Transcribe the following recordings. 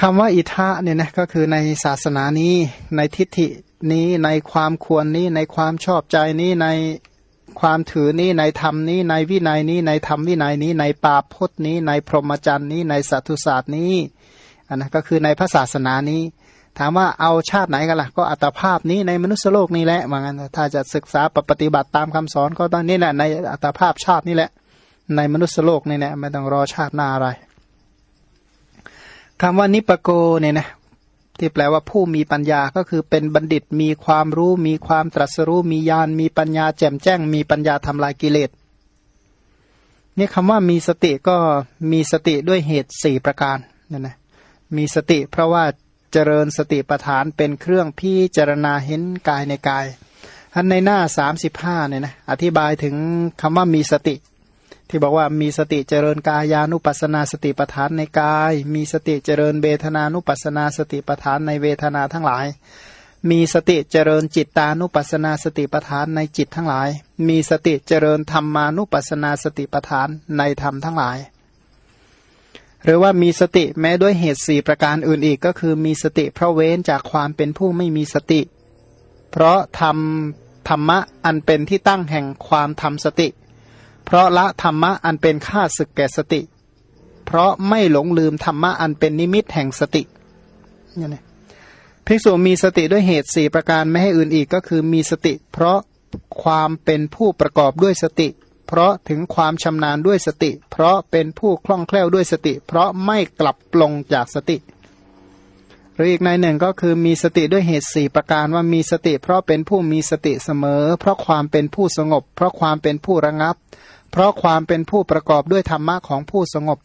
คำว่าอิทะเนี่ยนะก็คือในศาสนานี้ในทิฏฐินี้ในความควรนี้ในความชอบใจนี้ในความถือนี้ในธรรมนี้ในวินัยนี้ในธรรมวินัยนี้ ในปาพจน์นี้ ในพรหมจรรย์นี้ในสัตุศาสตร์นี้อันนะก็คือในพระศาสนานี้ ถามว่าเอาชาติไหนกันล่ะ ก็อัตภาพนี้ในมนุษยโลกนี้แหละว่างั้นถ้าจะศึกษาปฏิบัติตามคำสอนก็ต้องนี่แหละในอัตภาพชาตินี่แหละ ในมนุษยโลกนี่แหละไม่ต้องรอชาติหน้าอะไร คำว่านิปโกเนี่ยนะที่แปลว่าผู้มีปัญญาก็คือเป็นบัณฑิตมีความรู้ มีความตรัสรู้ มีญาณมีปัญญาแจ่มแจ้ง มีปัญญาทำลายกิเลสนี่คำว่ามีสติก็มีสติด้วยเหตุสี่ประการนั่นนะมีสติเพราะว่าเจริญสติปัฏฐานเป็นเครื่องพิจารณาเห็นกายในกายอันในหน้าสามสิบห้าเนี่ยนะอธิบายถึงคำว่ามีสติ ที่บอกว่ามีสติเจริญกายานุปัสนาสติปัฏฐานในกาย มีสติเจริญเวทนานุปัสนาสติปัฏฐานในเวทนาทั้งหลาย มีสติเจริญจิตตานุปัสนาสติปัฏฐานในจิตทั้งหลาย มีสติเจริญธรรมานุปัสนาสติปัฏฐานในธรรมทั้งหลาย หรือว่ามีสติแม้ด้วยเหตุสี่ประการอื่นอีกก็คือมีสติเพราะเว้นจากความเป็นผู้ไม่มีสติ เพราะทำธรรมะอันเป็นที่ตั้งแห่งความทำสติเพราะละธรรมะอันเป็นข้าศึกแก่สติ เพราะไม่หลงลืมธรรมะอันเป็นนิมิตแห่งสตินี่นะภิกษุมีสติด้วยเหตุสี่ประการไม่ให้อื่นอีกก็คือมีสติ เพราะความเป็นผู้ประกอบด้วยสติ เพราะถึงความชำนาญด้วยสติ เพราะเป็นผู้คล่องแคล่วด้วยสติ เพราะไม่กลับปลงจากสติ หรืออีกในหนึ่งก็คือมีสติด้วยเหตุสี่ประการว่ามีสติ เพราะเป็นผู้มีสติเสมอ เพราะความเป็นผู้สงบ เพราะความเป็นผู้ระงับ เพราะความเป็นผู้ประกอบด้วยธรรมะของผู้สงบ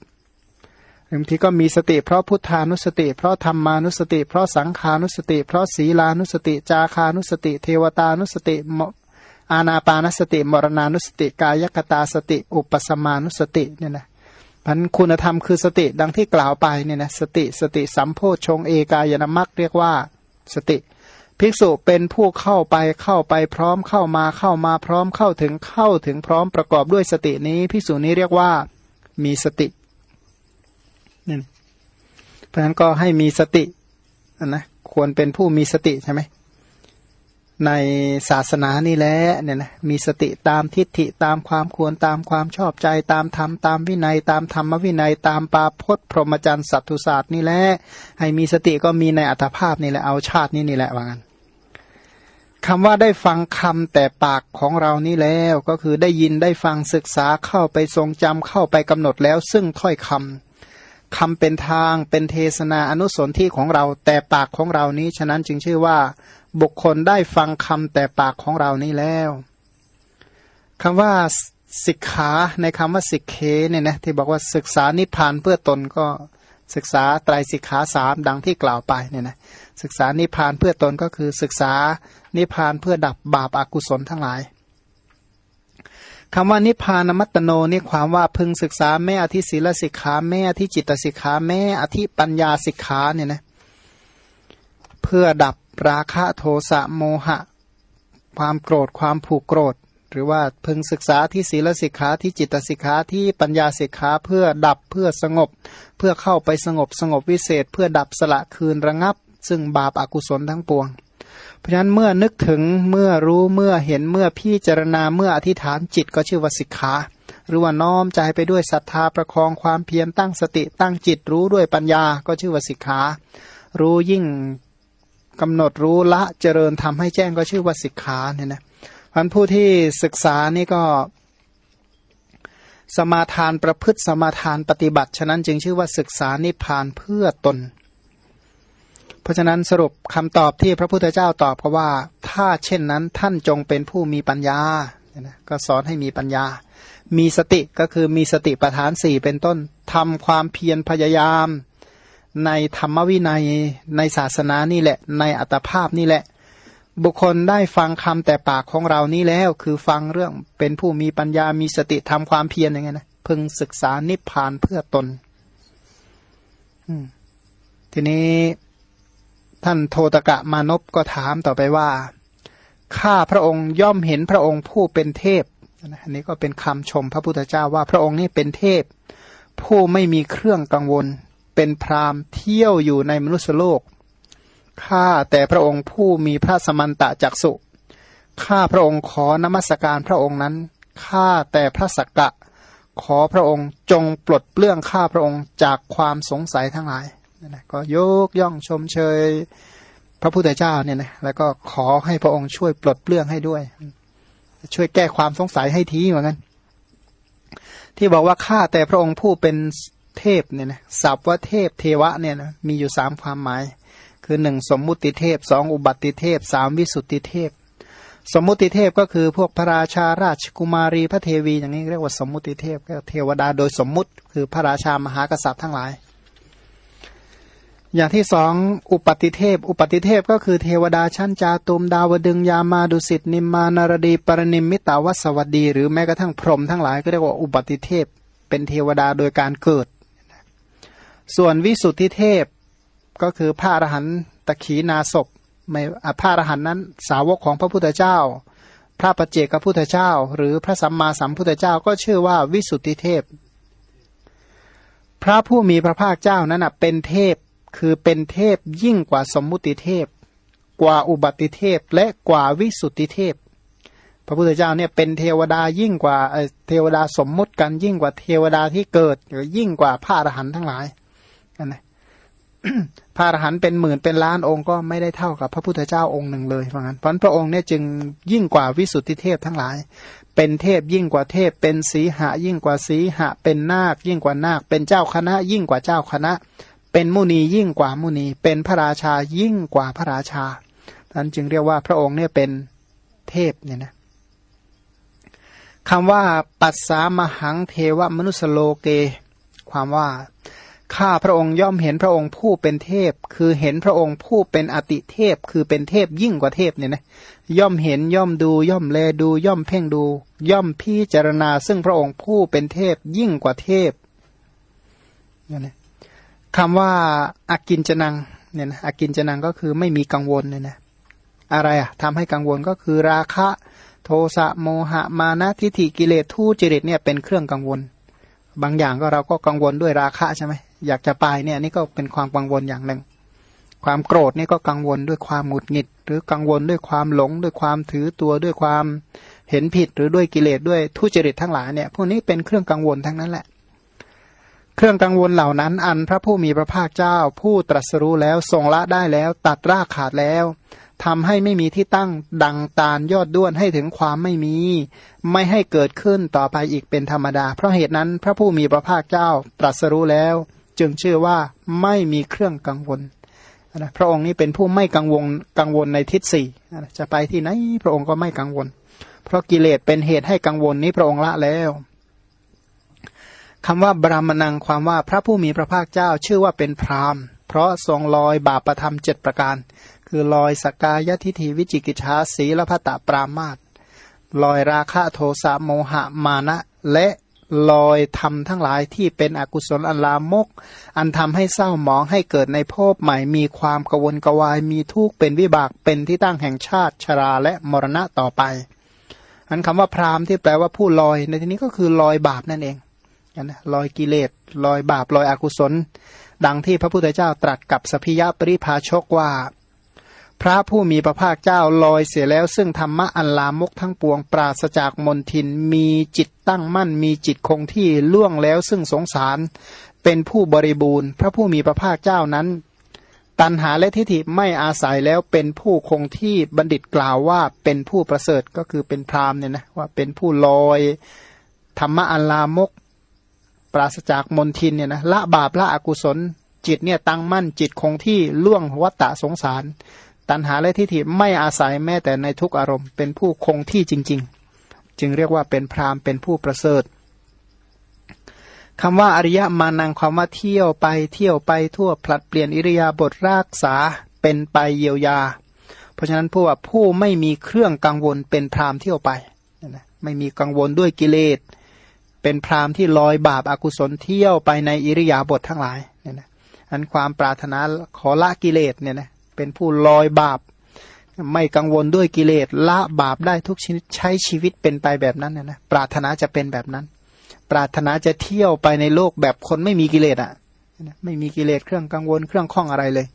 บางทีก็มีสติเพราะพุทธานุสติ เพราะธรรมานุสติ เพราะสังขานุสติ เพราะศีลานุสติ จาคานุสติ เทวตานุสติอาณาปานสติ มรณานุสติ กายกตาสติ อุปสมานุสติเนี่ยนะพันคุณธรรมคือสติดังที่กล่าวไปเนี่ยนะสติสติสัมโพชงเอกายนามักเรียกว่าสติ ภิกษุเป็นผู้เข้าไปเข้าไปพร้อมเข้ามาเข้ามาพร้อมเข้าถึงเข้าถึงพร้อมประกอบด้วยสตินี้ ภิกษุนี้เรียกว่ามีสตินี่เพราะฉะนั้นก็ให้มีสตินะควรเป็นผู้มีสติใช่ไหมในศาสนานี่แหละเนี่ยนะมีสติตามทิฏฐิตามความควรตามความชอบใจตามธรรมตามวินัย ตามธรรมวินัย ตามปาพจน์พรหมจรรย์สัตตุศาสตร์นี่แหละให้มีสติก็มีในอัตภาพนี่แหละเอาชาตินี้นี่แหละว่างั้น คำว่าได้ฟังคำแต่ปากของเรานี้แล้ว ก็คือได้ยินได้ฟังศึกษาเข้าไปทรงจำเข้าไปกำหนดแล้ว ซึ่งถ้อยคำคำเป็นทางเป็นเทศนาอนุสนที่ของเราแต่ปากของเรานี้ ฉะนั้นจึงชื่อว่า บุคคลได้ฟังคำแต่ปากของเรานี้แล้วคำว่าสิกขาในคำว่าสิกเคเนี่ยนะที่บอกว่าศึกษานิพพานเพื่อตนก็ศึกษาไตรสิกขาสามดังที่กล่าวไปเนี่ยนะศึกษานิพพานเพื่อตนก็คือศึกษา นิพพานเพื่อดับบาปอากุศลทั้งหลายคำว่านิพพานมัตโนนี่ความว่าพึงศึกษาแม่อธิศีลสิกขาแม่อธิจิตสิกขาแม่อธิปัญญาสิกขาเนี่ยนะเพื่อดับราคะโทสะโมหะ ความโกรธความผูกโกรธ หรือว่าพึงศึกษาที่ศีลสิกขาที่จิตสิกขาที่ปัญญาสิกขาเพื่อดับเพื่อสงบ เพื่อเข้าไปสงบสงบวิเศษ เพื่อดับสละคืนระงับ ซึ่งบาปอากุศลทั้งปวง เพราะฉะนั้นเมื่อนึกถึงเมื่อรู้เมื่อเห็นเมื่อพิจารณาเมื่ออธิษฐานจิตก็ชื่อว่าสิกขา หรือว่าน้อมใจไปด้วยศรัทธาประคองความเพียรตั้งสติตั้งจิตรู้ด้วยปัญญาก็ชื่อว่าสิกขา รู้ยิ่งกำหนดรู้ละเจริญทำให้แจ้งก็ชื่อว่าสิกขาเนี่ยนะพันผู้ที่ศึกษานี่ก็ สมาทานประพฤติสมาทานปฏิบัติ ฉะนั้นจึงชื่อว่าศึกษานิพานเพื่อตน ราะฉะนั้นสรุปคำตอบที่พระพุทธเจ้าตอบก็ว่า ถ้าเช่นนั้นท่านจงเป็นผู้มีปัญญาก็สอนให้มีปัญญา มีสติก็คือมีสติปัฏฐานสี่เป็นต้นทำความเพียรพยายาม ในธรรมวินัยในศาสนานี่แหละ ในอัตภาพนี่แหละ บุคคลได้ฟังคำแต่ปากของเรานี้แล้ว คือฟังเรื่องเป็นผู้มีปัญญามีสติทำความเพียรอย่างไงนะพึงศึกษานิพพานเพื่อตนทีนี้ ท่านโทตกะมานพก็ถามต่อไปว่า ข้าพระองค์ย่อมเห็นพระองค์ผู้เป็นเทพอันนี้ก็เป็นคำชมพระพุทธเจ้าว่าพระองค์นี่เป็นเทพ ผู้ไม่มีเครื่องกังวลเเป็นพรามเที่ยวอยู่ในมนุษยโลกข้าแต่พระองค์ผู้มีพระสมันตะจักสุข้าพระองค์ขอนมัสการพระองค์นั้นข้าแต่พระสักกะ ขอพระองค์จงปลดเปลื้องข้าพระองค์จากความสงสัยทั้งหลาย นะก็ยกย่องชมเชย พระพุทธเจ้าเนี่ยนะแล้วก็ขอให้พระองค์ช่วยปลดเปลื้องให้ด้วย ช่วยแก้ความสงสัยให้ทีเหมือนกันที่บอกว่าข้าแต่พระองค์ผู้เป็นเทพเนี่ยนะสับว่าเทพเทวะเนี่ยนะมีอยู่สามความหมาย คือหนึ่งสมมุติเทพสองอุบัติเทพสามวิสุทธิเทพ สมมุติเทพก็คือพวกพระราชาราชกุมารีพระเทวี อย่างนี้เรียกว่าสมมุติเทพก็เทวดาโดยสมมุติ คือพระราชามหากษัตริย์ทั้งหลาย อย่างที่สองอุปติเทพ อุปติเทพก็คือเทวดาชั้นจาตุมดาวดึงยามาดุสิตนิมมานารดีปรนิมมิตาวสวัสดี หรือแม้กระทั่งพรหมทั้งหลายก็เรียกว่าอุปติเทพ เป็นเทวดาโดยการเกิด ส่วนวิสุทธิเทพก็คือพระอรหันตขีนาศพไม่พระอรหันนั้นสาวกของพระพุทธเจ้า พระปเจกพุทธเจ้า หรือพระสัมมาสัมพุทธเจ้าก็ชื่อว่าวิสุทธิเทพ พระผู้มีพระภาคเจ้านั้นเป็นเทพ คือเป็นเทพยิ่งกว่าสมมุติเทพ กว่าอุบัติเทพและกว่าวิสุทธิเทพ พระพุทธเจ้าเนี่ยเป็นเทวดายิ่งกว่าเทวดาสมมุติกันยิ่งกว่าเทวดาที่เกิด หรือยิ่งกว่าพระอรหันต์ทั้งหลายนนะพระอรหันต์เป็นหมื่นเป็นล้านองค์ก็ไม่ได้เท่ากับพระพุทธเจ้าองค์หนึ่งเลยเพราะงั้นเพราะพระองค์เนี่ยจึงยิ่งกว่าวิสุทธิเทพทั้งหลาย เป็นเทพยิ่งกว่าเทพ เป็นสีหะยิ่งกว่าสีหะ เป็นนาคยิ่งกว่านาค เป็นเจ้าคณะ ยิ่งกว่าเจ้าคณะ เป็นมุนียิ่งกว่ามุนี เป็นพระราชายิ่งกว่าพระราชาท่านจึงเรียกว่าพระองค์เนี่ยเป็นเทพเนี่ยนะคำว่าปัสสามหังเทวมนุสโลเก ความว่าข้าพระองค์ย่อมเห็นพระองค์ผู้เป็นเทพ คือเห็นพระองค์ผู้เป็นอติเทพ คือเป็นเทพยิ่งกว่าเทพเนี่ยนะย่อมเห็นย่อมดูย่อมแลดูย่อมเพ่งดู ย่อมพิจารณาซึ่งพระองค์ผู้เป็นเทพยิ่งกว่าเทพเนี่ยนะ คำว่าอากินจนังเนี่ยนะอากินจนังก็คือไม่มีกังวลเนี่ยนะอะไรอะทำให้กังวลก็คือราคะ โทสะโมหะมานะทิฏฐิกิเลสทูจริตเนี่ยเป็นเครื่องกังวล บางอย่างก็เราก็กังวลด้วยราคะใช่ไหมอยากจะไปเนี่ยนี่ก็เป็นความกังวลอย่างหนึ่ง ความโกรธนี่ก็กังวลด้วยความหงุดหงิด หรือกังวลด้วยความหลง ด้วยความถือตัวด้วยความเห็นผิดหรือด้วยกิเลสด้วยทุจริตทั้งหลายเนี่ยพวกนี้เป็นเครื่องกังวลทั้งนั้นแหละ เครื่องกังวลเหล่านั้น อันพระผู้มีพระภาคเจ้า ผู้ตรัสรู้แล้วทรงละได้แล้ว ตัดรากขาดแล้วทำให้ไม่มีที่ตั้งดังตาลยอดด้วนให้ถึงความไม่มี ไม่ให้เกิดขึ้นต่อไปอีกเป็นธรรมดา เพราะเหตุนั้นพระผู้มีพระภาคเจ้าตรัสรู้แล้ว จึงชื่อว่าไม่มีเครื่องกังวลนะพระองค์นี้เป็นผู้ไม่กังวลกังวลในทิศสี่จะไปที่ไหนพระองค์ก็ไม่กังวล เพราะกิเลสเป็นเหตุให้กังวลนี้พระองค์ละแล้ว คำว่าบรามนังความว่าพระผู้มีพระภาคเจ้าชื่อว่าเป็นพรามเพราะทรงลอยบาปประธรรมเจ็ดประการ คือลอยสกายทิฐิวิจิกิจชาสีละพตะปรามาตลอยราคะโทสะโมหะมานะ และลอยทำทั้งหลายที่เป็นอกุศลอันลามก อันทำให้เศร้าหมองให้เกิดในภพใหม่มีความกวนกวายมีทุกข์เป็นวิบากเป็นที่ตั้งแห่งชาติชราและมรณะต่อไปอันคำว่าพรามที่แปลว่าผู้ลอยในที่นี้ก็คือลอยบาปนั่นเอง นะลอยกิเลสลอยบาปลอยอกุศล ดังที่พระพุทธเจ้าตรัสกับสพิยะปริภาชกว่า พระผู้มีพระภาคเจ้าลอยเสียแล้ว ซึ่งธรรมะอันลามกทั้งปวงปราศจากมนทินมีจิตตั้งมั่น มีจิตคงที่ล่วงแล้ว ซึ่งสงสาร เป็นผู้บริบูรณ์ พระผู้มีพระภาคเจ้านั้นตันหาและทิฏฐิไม่อาศัยแล้วเป็นผู้คงที่บัณฑิตกล่าวว่าเป็นผู้ประเสริฐก็คือเป็นพรามเนี่ยนะว่าเป็นผู้ลอยธรรมะอันลามก ปราศจากมนทินเนี่ยนะละบาปละอกุศล จิตเนี่ยตั้งมั่นจิตคงที่ล่วงวัฏฏะสงสาร ตัณหาและทิฏฐิไม่อาศัยแม้แต่ในทุกอารมณ์เป็นผู้คงที่จริง ๆ จึงเรียกว่าเป็นพรามเป็นผู้ประเสริฐคำว่าอริยมานังความว่าเที่ยวไปเที่ยวไปทั่วผลัดเปลี่ยนอิริยาบถรักษาเป็นไปเยียวยา เพราะฉะนั้นผู้ว่าผู้ไม่มีเครื่องกังวลเป็นพรามเที่ยวไป ไม่มีกังวลด้วยกิเลส เป็นพรามที่ลอยบาปอากุศลเที่ยวไปในอิริยาบถททั้งหลายเนี่ยนะอันความปรารถนาขอละกิเลสเนี่ยนะเป็นผู้ลอยบาป ไม่กังวลด้วยกิเลสละบาปได้ทุกชนิดใช้ชีวิตเป็นไปแบบนั้นนะนะปรารถนาจะเป็นแบบนั้น ปรารถนาจะเที่ยวไปในโลกแบบคนไม่มีกิเลสอะไม่มีกิเลสเครื่องกังวลเครื่องข้องอะไรเลย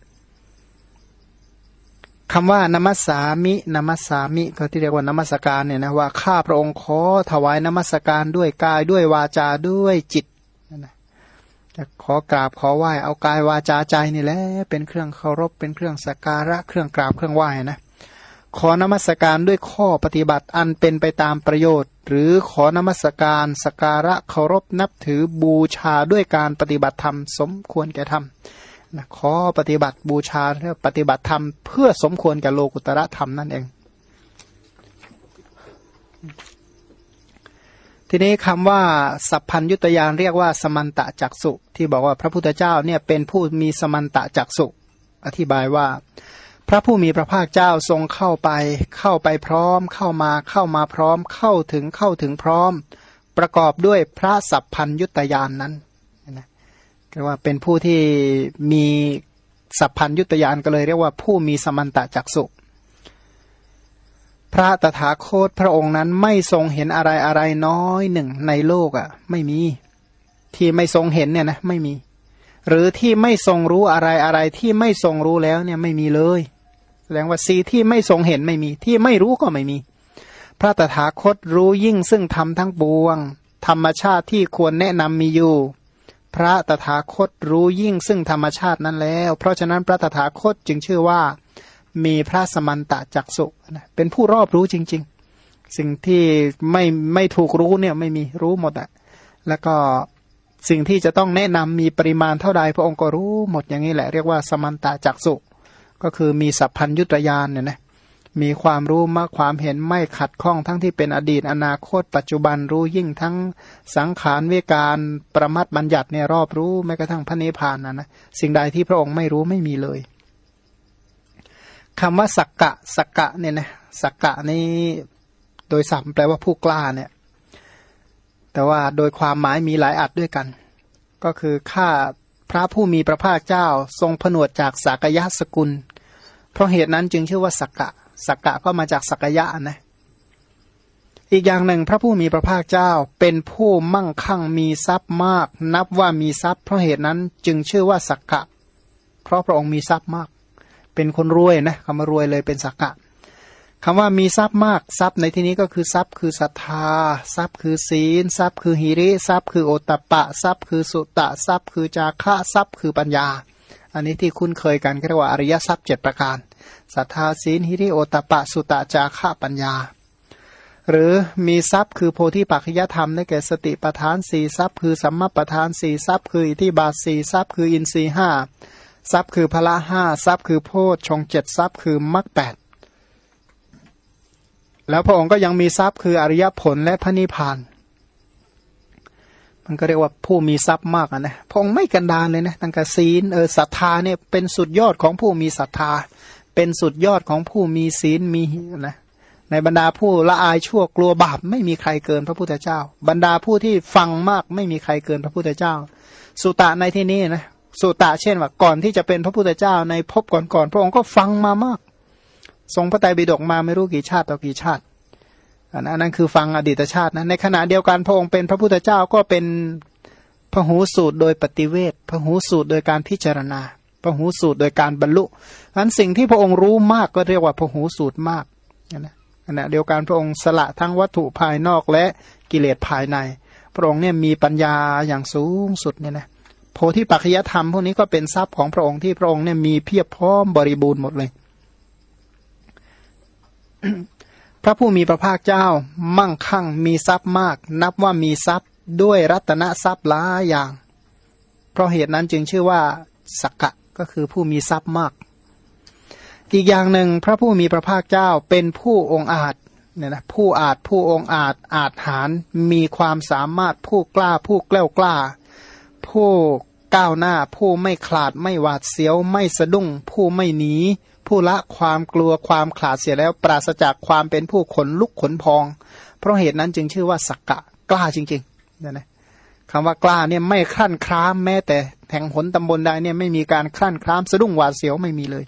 คำว่านมัสสามินมัสสามิก็ที่เรียกว่านมัสการเนี่ยนะว่าข้าพระองค์ขอถวายนมัสการด้วยกายด้วยวาจาด้วยจิตนะจะขอกราบขอไหว้เอากายวาจาใจนี่แหละเป็นเครื่องเคารพเป็นเครื่องสักการะเครื่องกราบเครื่องไหว้นะขอนมัสการด้วยข้อปฏิบัติอันเป็นไปตามประโยชน์ หรือขอนมัสการสการะเคารพนับถือบูชาด้วยการปฏิบัติธรรม สมควรแก่ธรรม นะขอปฏิบัติบูชาปฏิบัติธรรมเพื่อสมควรแก่โลกุตระธรรมนั่นเอง ทีนี้คำว่าสัพพัญยุตยานเรียกว่าสมันตะจักสุที่บอกว่าพระพุทธเจ้าเนี่ยเป็นผู้มีสมันตะจักสุอธิบายว่า พระผู้มีพระภาคเจ้าทรงเข้าไป เข้าไปพร้อม เข้ามาเข้ามาพร้อม เข้าถึงเข้าถึงพร้อม ประกอบด้วยพระสัพพัญยุตยานนั้น เรียกว่าเป็นผู้ที่มีสัพพัญยุตยานก็เลยเรียกว่าผู้มีสมันตะจักสุพระตถาคตพระองค์นั้นไม่ทรงเห็นอะไรอะไรน้อยหนึ่งในโลกอะ่ะ ไม่มีที่ไม่ทรงเห็นเนี่ยนะไม่มี หรือที่ไม่ทรงรู้อะไรอะไรที่ไม่ทรงรู้แล้วเนี่ยไม่มีเลยแสดงว่าสีที่ไม่ทรงเห็นไม่มี ที่ไม่รู้ก็ไม่มี พระตถาคตรู้ยิ่งซึ่งทำทั้งปวง ธรรมชาติที่ควรแนะนำมีอยู่ พระตถาคตรู้ยิ่งซึ่งธรรมชาตินั้นแล้ว เพราะฉะนั้นพระตถาคตจึงชื่อว่ามีพระสมันตะจักสุเป็นผู้รอบรู้จริง ๆ สิ่งที่ไม่ไม่ถูกรู้เนี่ยไม่มีรู้หมดอะแล้วก็สิ่งที่จะต้องแนะนำมีปริมาณเท่าใดพระองค์ก็รู้หมดอย่างนี้แหละ เรียกว่าสมันตะจักสุก็คือมีสัพพัญยุตยานเนี่ยนะ มีความรู้มากความเห็นไม่ขัดข้องทั้งที่เป็นอดีตอนาคต ปัจจุบันรู้ยิ่งทั้งสังขารวิการประมัดบัญญัติเนี่ยรอบรู้แม้กระทั่งพระนิพพานนะนะสิ่งใดที่พระองค์ไม่รู้ไม่มีเลยคำว่าสักกะสักกะเนี่ยนะสักกะนี้โดยสัมแปลว่าผู้กล้าเนี่ย แต่ว่าโดยความหมายมีหลายอัดด้วยกัน ก็คือข้าพระผู้มีพระภาคเจ้าทรงผนวดจากสากยะสกุล เพราะเหตุนั้นจึงชื่อว่าสักกะ สักกะก็มาจากสักยะนะอีกอย่างหนึ่งพระผู้มีพระภาคเจ้าเป็นผู้มั่งคั่งมีทรัพย์มาก นับว่ามีทรัพย์เพราะเหตุนั้นจึงชื่อว่าสักกะ เพราะพระองค์มีทรัพย์มาก เป็นคนรวยนะคำว่ารวยเลยเป็นสักกะคำว่ามีทรัพย์มากทรัพย์ในที่นี้ก็คือทรัพย์คือศรัทธา ทรัพย์คือศีล ทรัพย์คือหิริทรัพย์คือโอตตะปะ ทรัพย์คือสุตะทรัพย์ คือจาคะทรัพย์คือปัญญา อันนี้ที่คุ้นเคยกันเรียกว่าอริยทรัพย์เจ็ดประการ ศรัทธาศีลหิริโอตปะสุตะจาระปัญญา หรือมีทรัพย์คือโพธิปัจจยธรรมได้แก่สติปทานสี่ทรัพย์คือสัมมาปทานสี่ทรัพย์คืออิทิบาสี่ทรัพย์คืออินทรีห้าทรัพย์คือพละห้าทรัพย์คือโพชฌงเจ็ดทรัพย์คือมรรคแปดแล้วพระองค์ก็ยังมีทรัพย์คืออริยผลและพระนิพพาน มันก็เรียกว่าผู้มีทรัพย์มากนะพระองค์ไม่กันดานเลยนะตั้งแต่ศีลเออศรัทธาเนี่ยเป็นสุดยอดของผู้มีศรัทธา เป็นสุดยอดของผู้มีศีลมีนะในบรรดาผู้ละอายชั่วกลัวบาปไม่มีใครเกินพระพุทธเจ้า บรรดาผู้ที่ฟังมากไม่มีใครเกินพระพุทธเจ้า สุตะในที่นี้นะสุตะเช่นว่าก่อนที่จะเป็นพระพุทธเจ้าในภพก่อนๆพระองค์ก็ฟังมามาก ทรงพระไตรปิฎกมาไม่รู้กี่ชาติต่อกี่ชาติอันนั้นคือฟังอดีตชาตินะในขณะเดียวกันพระองค์เป็นพระพุทธเจ้าก็เป็นพหูสูตรโดยปฏิเวทพหูสูตรโดยการพิจารณา พหูสูตรโดยการบรรลุนั้นสิ่งที่พระองค์รู้มากก็เรียกว่าพหูสูตรมากนะขณะเดียวกันพระองค์สละทั้งวัตถุภายนอกและกิเลสภายใน พระองค์เนี่ยมีปัญญาอย่างสูงสุดเนี่ยนะโพธิปัจจยธรรมพวกนี้ก็เป็นทรัพย์ของพระองค์ที่พระองค์เนี่ยมีเพียบพร้อมบริบูรณ์หมดเลย พระผู้มีพระภาคเจ้า มั่งคั่งมีทรัพย์มาก นับว่ามีทรัพย์ด้วยรัตนทรัพย์หลายอย่าง เพราะเหตุนั้นจึงชื่อว่าสักกะ ก็คือผู้มีทรัพย์มาก อีกอย่างหนึ่งพระผู้มีพระภาคเจ้าเป็นผู้องอาจเนี่ยนะผู้อาจผู้องอาจอาจหารมีความสามารถผู้กล้าผู้กล้ากล้า ผู้ก้าวหน้าผู้ไม่ขลาดไม่หวาดเสียวไม่สะดุ้ง ผู้ไม่หนี ผู้ละความกลัวความขลาดเสียแล้ว ปราศจากความเป็นผู้ขนลุกขนพอง เพราะเหตุนั้นจึงชื่อว่าสักกะกล้าจริงๆเนี่ยนะคำว่ากล้าเนี่ยไม่คลั่นคล้ามแม้แต่ แห่งหนตำบลใดเนี่ยไม่มีการคลั่นคล้ามสะดุ้งหวาดเสียวไม่มีเลย